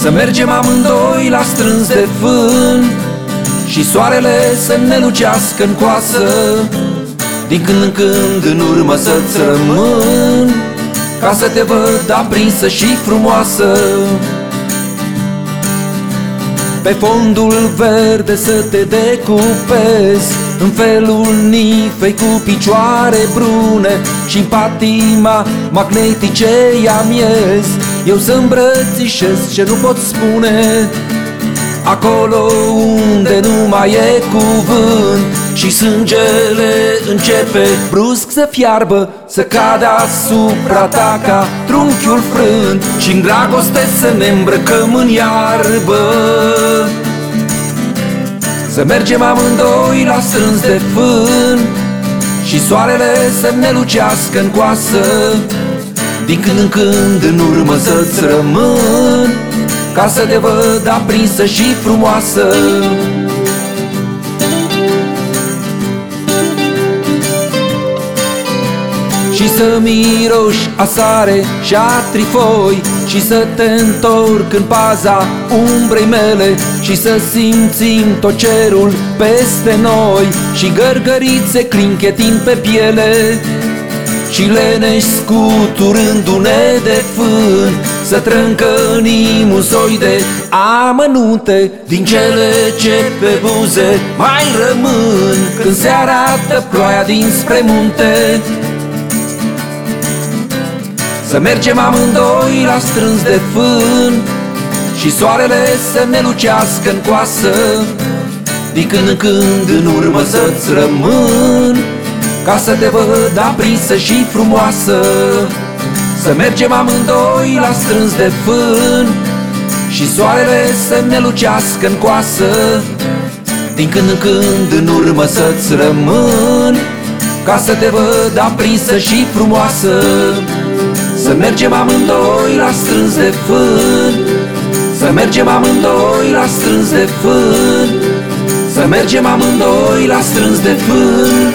Să mergem amândoi la strâns de fân Și soarele să ne lucească în coasă Din când în când în urmă să-ți rămân Ca să te văd aprinsă și frumoasă. Pe fondul verde să te decupezi În felul nifei cu picioare brune și în patima magnetice amiez Eu să îmbrățișez ce nu pot spune Acolo unde nu mai e cuvânt. Și sângele începe brusc să fiarbă Să cadă asupra ta ca trunchiul frânt. Și în dragoste să ne îmbrăcăm în iarbă Să mergem amândoi la strâns de fân Și soarele să ne lucească în coasă. Din când în când în urmă să-ți rămân ca să te văd aprinsă și frumoasă Și să miroși a sare și a trifoi Și să te întorc în paza umbrei mele Și să simțim tot cerul peste noi Și gărgărițe clinchetind pe piele. Și leneși scuturându-ne de fân Să trâncănim un soi de amănunte Din cele ce pe buze mai rămân. Când se arată ploaia dinspre munte Să mergem amândoi la strâns de fân Și soarele să ne lucească în coasă Din când în când în urmă să-ți rămân ca să te văd aprinsă și frumoasă. Să mergem amândoi la strâns de fân Și soarele să ne lucească în coasă Din când în când în urmă să-ți rămân Ca să te văd aprinsă și frumoasă Să mergem amândoi la strâns de fân Să mergem amândoi la strâns de fân Să mergem amândoi la strâns de fân